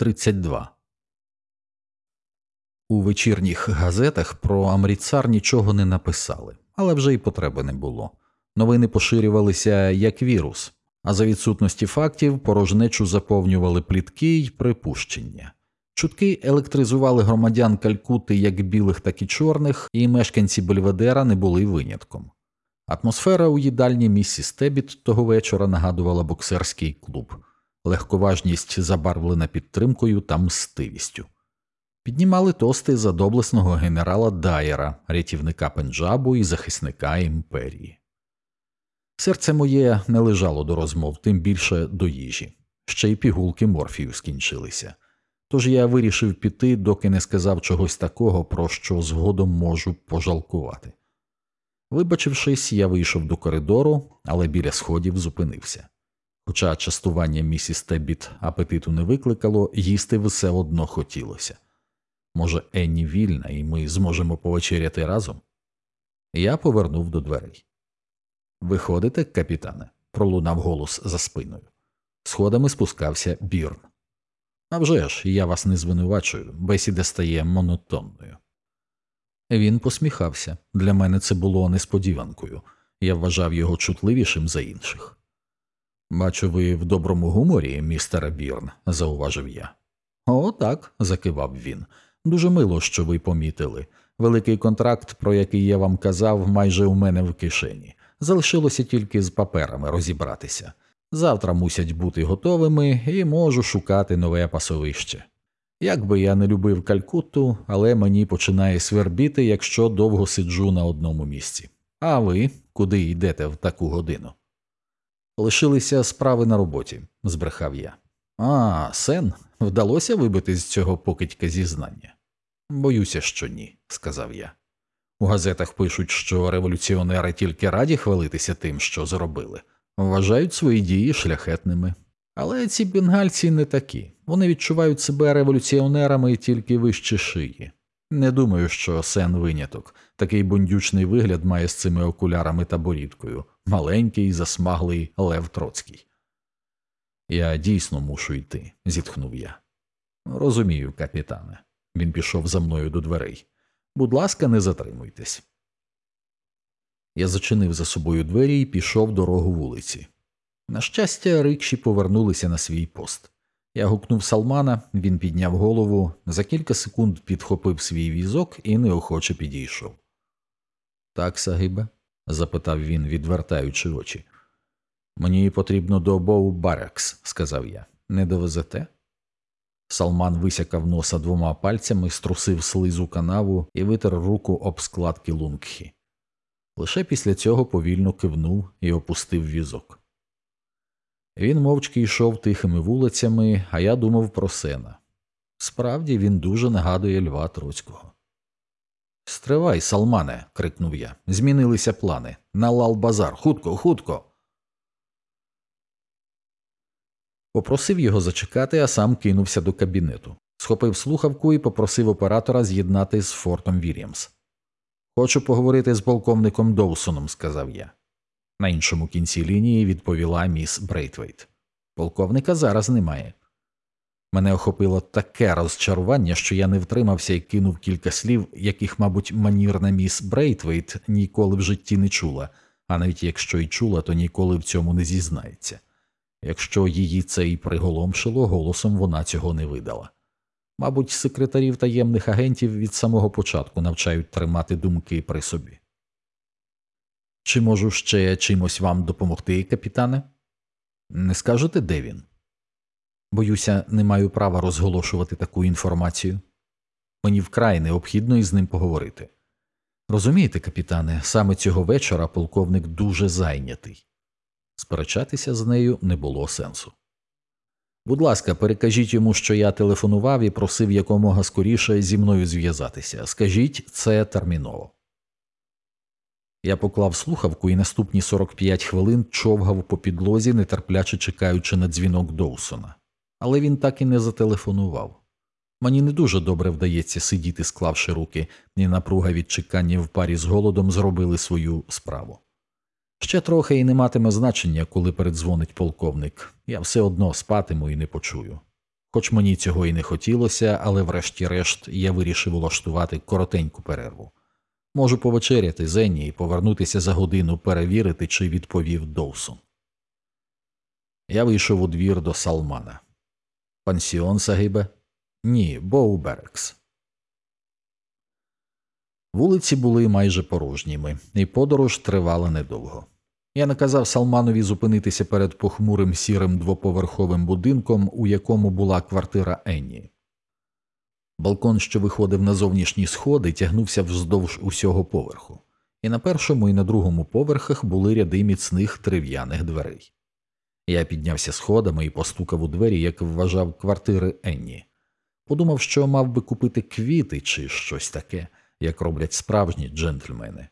32 У вечірніх газетах про Амріцар нічого не написали, але вже й потреби не було. Новини поширювалися як вірус, а за відсутності фактів порожнечу заповнювали плітки й припущення. Чутки електризували громадян Калькути як білих, так і чорних, і мешканці Бельведера не були винятком. Атмосфера у їдальні місіс Тебіт того вечора нагадувала боксерський клуб, легковажність забарвлена підтримкою та мстивістю. Піднімали тости за доблесного генерала Дайера, рятівника Пенджабу і захисника імперії. Серце моє не лежало до розмов, тим більше до їжі, ще й пігулки морфію скінчилися. Тож я вирішив піти, доки не сказав чогось такого, про що згодом можу пожалкувати. Вибачившись, я вийшов до коридору, але біля сходів зупинився. Хоча частування місіс Тебіт апетиту не викликало, їсти все одно хотілося. Може, Енні вільна, і ми зможемо повечеряти разом? Я повернув до дверей. Виходите, капітане, пролунав голос за спиною. Сходами спускався Бірн. «А вже ж, я вас не звинувачую, бесіда стає монотонною. Він посміхався. Для мене це було несподіванкою. Я вважав його чутливішим за інших. Бачу, ви в доброму гуморі, містер Бірн, зауважив я. «О, так», – закивав він. Дуже мило, що ви помітили. Великий контракт, про який я вам казав, майже у мене в кишені. Залишилося тільки з паперами розібратися. Завтра мусять бути готовими і можу шукати нове пасовище. Як би я не любив Калькутту, але мені починає свербіти, якщо довго сиджу на одному місці. А ви куди йдете в таку годину? Лишилися справи на роботі, збрехав я. А, сен, вдалося вибити з цього покидька зізнання? Боюся, що ні, сказав я. У газетах пишуть, що революціонери тільки раді хвалитися тим, що зробили, вважають свої дії шляхетними. Але ці бенгальці не такі. Вони відчувають себе революціонерами тільки вище шиї. Не думаю, що сен виняток. Такий бундючний вигляд має з цими окулярами та борідкою, маленький, засмаглий Лев Троцький. Я дійсно мушу йти, зітхнув я. Розумію, капітане. Він пішов за мною до дверей. Будь ласка, не затримуйтесь. Я зачинив за собою двері і пішов дорогу вулиці. На щастя, рикші повернулися на свій пост. Я гукнув салмана, він підняв голову, за кілька секунд підхопив свій візок і неохоче підійшов. Так, Сагибе? запитав він, відвертаючи очі. Мені потрібно до Боу Баракс, сказав я. Не довезете? Салман висякав носа двома пальцями, струсив слизу канаву і витер руку об складки лунгхі. Лише після цього повільно кивнув і опустив візок. Він мовчки йшов тихими вулицями, а я думав про сена. Справді він дуже нагадує Льва Троцького. Стривай, салмане. крикнув я. Змінилися плани. На лал базар. Хутко, хутко. Попросив його зачекати, а сам кинувся до кабінету. Схопив слухавку і попросив оператора з'єднати з Фортом Вільямс. Хочу поговорити з полковником Доусоном, сказав я. На іншому кінці лінії відповіла міс Брейтвейт. Полковника зараз немає. Мене охопило таке розчарування, що я не втримався і кинув кілька слів, яких, мабуть, манірна міс Брейтвейт ніколи в житті не чула, а навіть якщо й чула, то ніколи в цьому не зізнається. Якщо її це і приголомшило, голосом вона цього не видала. Мабуть, секретарів таємних агентів від самого початку навчають тримати думки при собі. Чи можу ще чимось вам допомогти, капітане? Не скажете, де він? Боюся, не маю права розголошувати таку інформацію. Мені вкрай необхідно із ним поговорити. Розумієте, капітане, саме цього вечора полковник дуже зайнятий. Сперечатися з нею не було сенсу. Будь ласка, перекажіть йому, що я телефонував і просив якомога скоріше зі мною зв'язатися. Скажіть це терміново. Я поклав слухавку і наступні 45 хвилин човгав по підлозі, нетерпляче чекаючи на дзвінок Доусона, але він так і не зателефонував. Мені не дуже добре вдається сидіти, склавши руки, і напруга від чекання в парі з голодом зробили свою справу. Ще трохи і не матиме значення, коли передзвонить полковник, я все одно спатиму і не почую. Хоч мені цього і не хотілося, але врешті-решт я вирішив улаштувати коротеньку перерву. Можу повечеряти з Енні і повернутися за годину перевірити, чи відповів Доусон. Я вийшов у двір до Салмана. Пансіон Сагибе? Ні, Боуберекс. Вулиці були майже порожніми, і подорож тривала недовго. Я наказав Салманові зупинитися перед похмурим сірим двоповерховим будинком, у якому була квартира Енні. Балкон, що виходив на зовнішні сходи, тягнувся вздовж усього поверху, і на першому і на другому поверхах були ряди міцних дерев'яних дверей. Я піднявся сходами і постукав у двері, як вважав квартири Енні. Подумав, що мав би купити квіти чи щось таке, як роблять справжні джентльмени.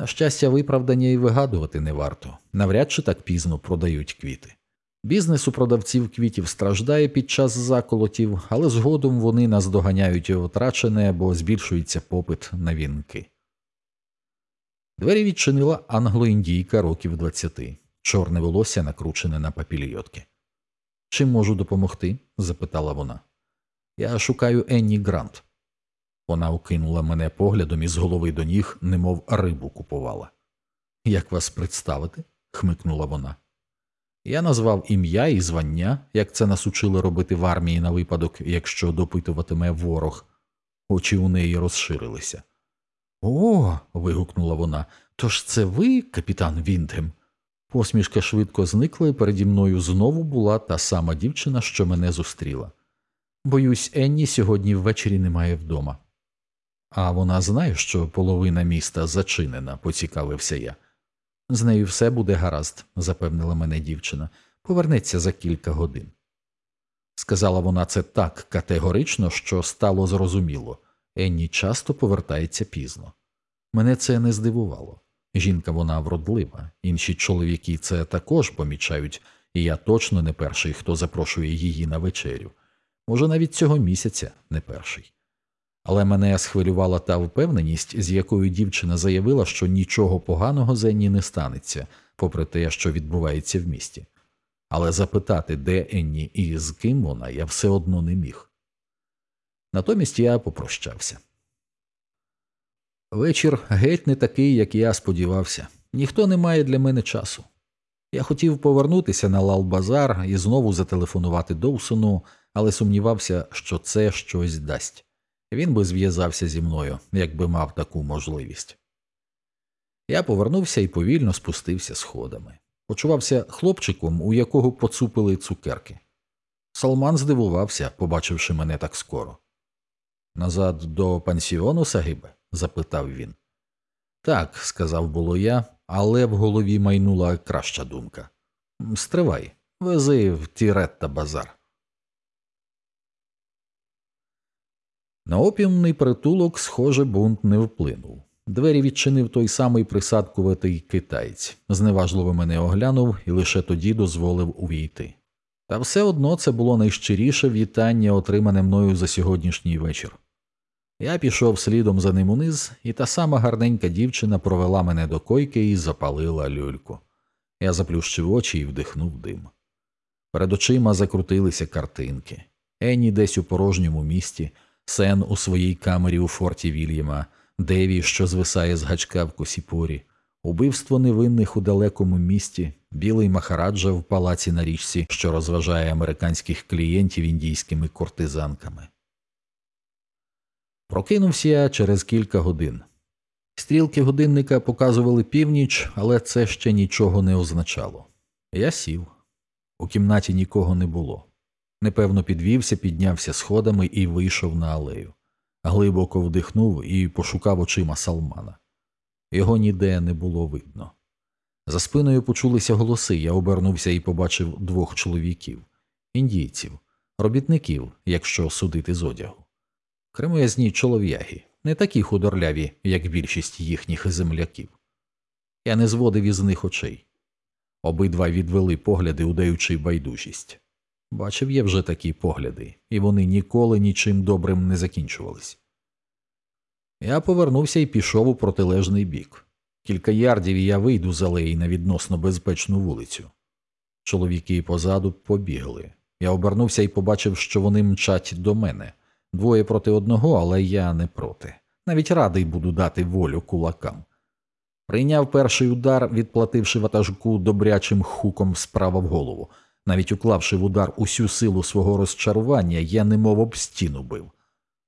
На щастя, виправдання і вигадувати не варто навряд чи так пізно продають квіти. Бізнес у продавців квітів страждає під час заколотів, але згодом вони наздоганяють втрачене, бо збільшується попит на вінки. Двері відчинила англо-індійка років двадцяти, чорне волосся накручене на папільйотки. Чим можу допомогти? запитала вона. Я шукаю Енні Грант. Вона окинула мене поглядом із голови до ніг, немов рибу купувала. Як вас представити? хмикнула вона. Я назвав ім'я і звання, як це нас учили робити в армії на випадок, якщо допитуватиме ворог. Очі у неї розширилися. О. вигукнула вона. Тож це ви, капітан Віндгем? Посмішка швидко зникла, і переді мною знову була та сама дівчина, що мене зустріла. Боюсь, Енні сьогодні ввечері немає вдома. А вона знає, що половина міста зачинена, поцікавився я. З нею все буде гаразд, запевнила мене дівчина, повернеться за кілька годин. Сказала вона це так категорично, що стало зрозуміло Енні часто повертається пізно. Мене це не здивувало. Жінка вона вродлива, інші чоловіки це також помічають, і я точно не перший, хто запрошує її на вечерю. Може, навіть цього місяця не перший. Але мене схвилювала та впевненість, з якою дівчина заявила, що нічого поганого за Енні не станеться, попри те, що відбувається в місті. Але запитати, де Енні і з ким вона, я все одно не міг. Натомість я попрощався. Вечір геть не такий, як я сподівався. Ніхто не має для мене часу. Я хотів повернутися на Лал-Базар і знову зателефонувати Доусону, але сумнівався, що це щось дасть. Він би зв'язався зі мною, якби мав таку можливість. Я повернувся і повільно спустився сходами. Почувався хлопчиком, у якого поцупили цукерки. Салман здивувався, побачивши мене так скоро. Назад до пансіону Сагибе? запитав він. Так, сказав було я, але в голові майнула краща думка. Стривай, вези в Тіретта базар. На опіумний притулок, схоже, бунт не вплинув. Двері відчинив той самий присадкуватий китаєць, зневажливо мене оглянув і лише тоді дозволив увійти. Та все одно це було найщиріше вітання, отримане мною за сьогоднішній вечір. Я пішов слідом за ним униз, і та сама гарненька дівчина провела мене до койки і запалила люльку. Я заплющив очі і вдихнув дим. Перед очима закрутилися картинки. Енні десь у порожньому місті. Сен у своїй камері у форті Вільяма, Деві, що звисає з гачка в косіпорі, убивство невинних у далекому місті, білий Махараджа в палаці на річці, що розважає американських клієнтів індійськими кортизанками. Прокинувся я через кілька годин. Стрілки годинника показували північ, але це ще нічого не означало. Я сів. У кімнаті нікого не було. Непевно підвівся, піднявся сходами і вийшов на алею. Глибоко вдихнув і пошукав очима салмана. Його ніде не було видно. За спиною почулися голоси. Я обернувся і побачив двох чоловіків індійців, робітників, якщо судити з одягу. Кремезні чолов'яги, не такі худорляві, як більшість їхніх земляків. Я не зводив із них очей. Обидва відвели погляди, удаючи байдужість. Бачив я вже такі погляди, і вони ніколи нічим добрим не закінчувались. Я повернувся і пішов у протилежний бік. Кілька ярдів і я вийду з алеї на відносно безпечну вулицю. Чоловіки позаду побігли. Я обернувся і побачив, що вони мчать до мене. Двоє проти одного, але я не проти. Навіть радий буду дати волю кулакам. Прийняв перший удар, відплативши ватажку добрячим хуком справа в голову. Навіть уклавши в удар усю силу свого розчарування, я немов об стіну бив.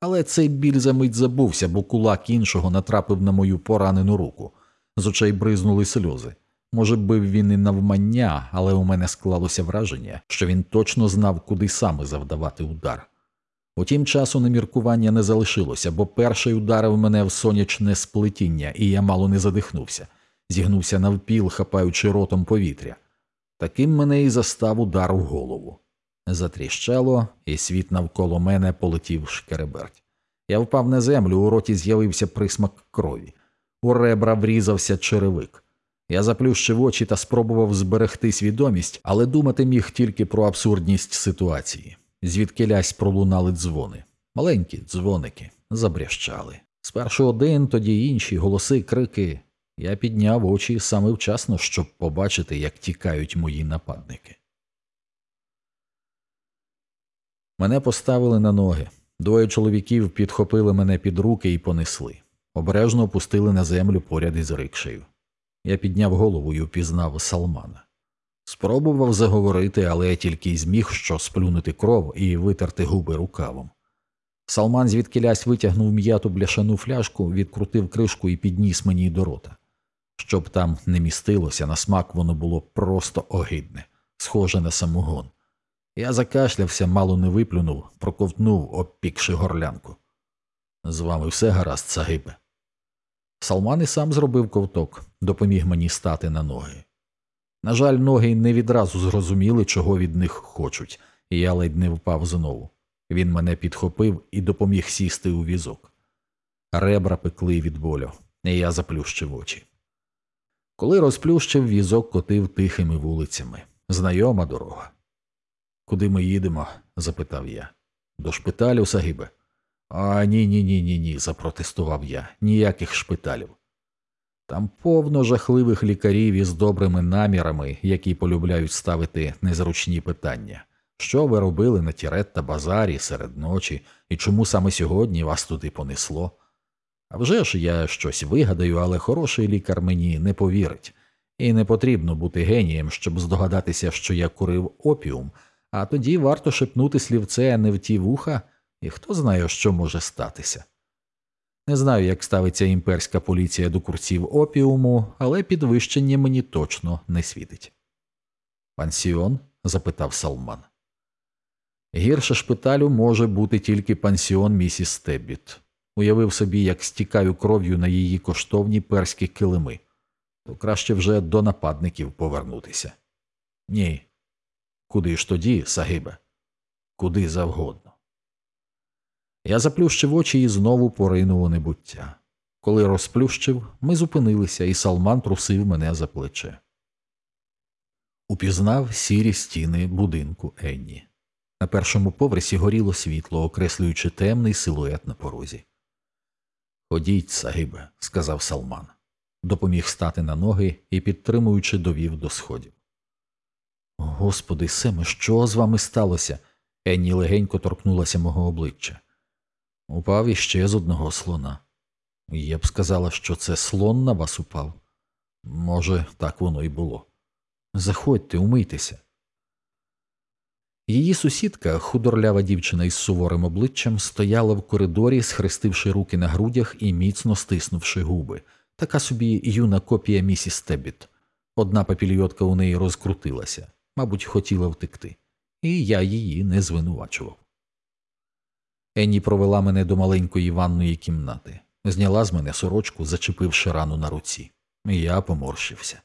Але цей біль за мить забувся, бо кулак іншого натрапив на мою поранену руку. З очей бризнули сльози. Може, бив він і навмання, але у мене склалося враження, що він точно знав, куди саме завдавати удар. Утім, часу на міркування не залишилося, бо перший ударив мене в сонячне сплетіння, і я мало не задихнувся, зігнувся навпіл, хапаючи ротом повітря. Таким мене і застав удар у голову. Затріщало, і світ навколо мене полетів шкереберть. Я впав на землю, у роті з'явився присмак крові. У ребра врізався черевик. Я заплющив очі та спробував зберегти свідомість, але думати міг тільки про абсурдність ситуації. Звідки лясь пролунали дзвони. Маленькі дзвоники забрящали. Спершу один, тоді інші голоси, крики. Я підняв очі саме вчасно, щоб побачити, як тікають мої нападники. Мене поставили на ноги. Двоє чоловіків підхопили мене під руки і понесли. Обережно опустили на землю поряд із рикшею. Я підняв голову і впізнав Салмана. Спробував заговорити, але я тільки й зміг що сплюнути кров і витерти губи рукавом. Салман звідкилясь витягнув м'яту бляшану фляжку, відкрутив кришку і підніс мені до рота. Щоб там не містилося, на смак воно було просто огидне, схоже на самогон. Я закашлявся, мало не виплюнув, проковтнув, обпікши горлянку. З вами все гаразд, Сагибе. Салман і сам зробив ковток, допоміг мені стати на ноги. На жаль, ноги не відразу зрозуміли, чого від них хочуть, і я ледь не впав знову. Він мене підхопив і допоміг сісти у візок. Ребра пекли від болю, і я заплющив очі. Коли розплющив, візок котив тихими вулицями. Знайома дорога. Куди ми їдемо? запитав я. До шпиталю, Сагибе. А ні, ні, ні, ні, ні, запротестував я. Ніяких шпиталів. Там повно жахливих лікарів із добрими намірами, які полюбляють ставити незручні питання. Що ви робили на Тіретта-базарі серед ночі, і чому саме сьогодні вас туди понесло? А вже ж я щось вигадаю, але хороший лікар мені не повірить, і не потрібно бути генієм, щоб здогадатися, що я курив опіум, а тоді варто шепнути слівце не в ті вуха, і хто знає, що може статися. Не знаю, як ставиться імперська поліція до курсів опіуму, але підвищення мені точно не світить. Пансіон? запитав Салман. Гірше шпиталю може бути тільки пансіон місіс Стеббіт. Уявив собі, як стікаю кров'ю на її коштовні перські килими, то краще вже до нападників повернутися. Ні. Куди ж тоді, Сагибе? Куди завгодно. Я заплющив очі і знову поринув у небуття. Коли розплющив, ми зупинилися, і Салман трусив мене за плече. Упізнав сірі стіни будинку Енні. На першому поверсі горіло світло, окреслюючи темний силует на порозі. Ходіть, Сагибе, сказав Салман, допоміг стати на ноги і, підтримуючи, довів до сходів. Господи, Семе, що з вами сталося? Енні легенько торкнулася мого обличчя. Упав іще з одного слона. Я б сказала, що це слон на вас упав. Може, так воно і було. Заходьте, умийтеся. Її сусідка, худорлява дівчина із суворим обличчям, стояла в коридорі, схрестивши руки на грудях і міцно стиснувши губи, така собі юна копія місіс Тебіт. Одна папільйотка у неї розкрутилася, мабуть, хотіла втекти, і я її не звинувачував. Енні провела мене до маленької ванної кімнати, зняла з мене сорочку, зачепивши рану на руці. Я поморщився.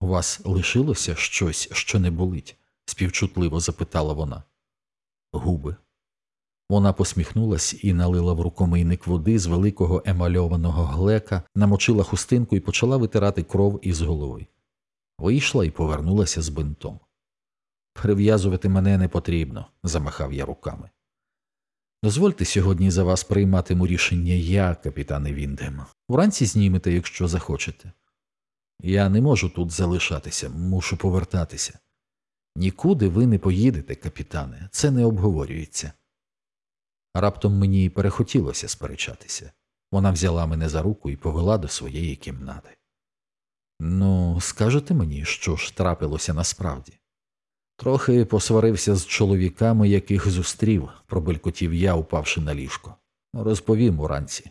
У вас лишилося щось, що не болить? Співчутливо запитала вона. Губи. Вона посміхнулась і налила в рукомийник води з великого емальованого глека, намочила хустинку і почала витирати кров із голови. Вийшла і повернулася з бинтом. Прив'язувати мене не потрібно, замахав я руками. Дозвольте сьогодні за вас прийматиму рішення я, капітане Віндем. Вранці знімете, якщо захочете. Я не можу тут залишатися, мушу повертатися. Нікуди ви не поїдете, капітане, це не обговорюється. Раптом мені перехотілося сперечатися. Вона взяла мене за руку і повела до своєї кімнати. Ну, скажете мені, що ж трапилося насправді? Трохи посварився з чоловіками, яких зустрів, пробелькотів я, упавши на ліжко. Розповім уранці.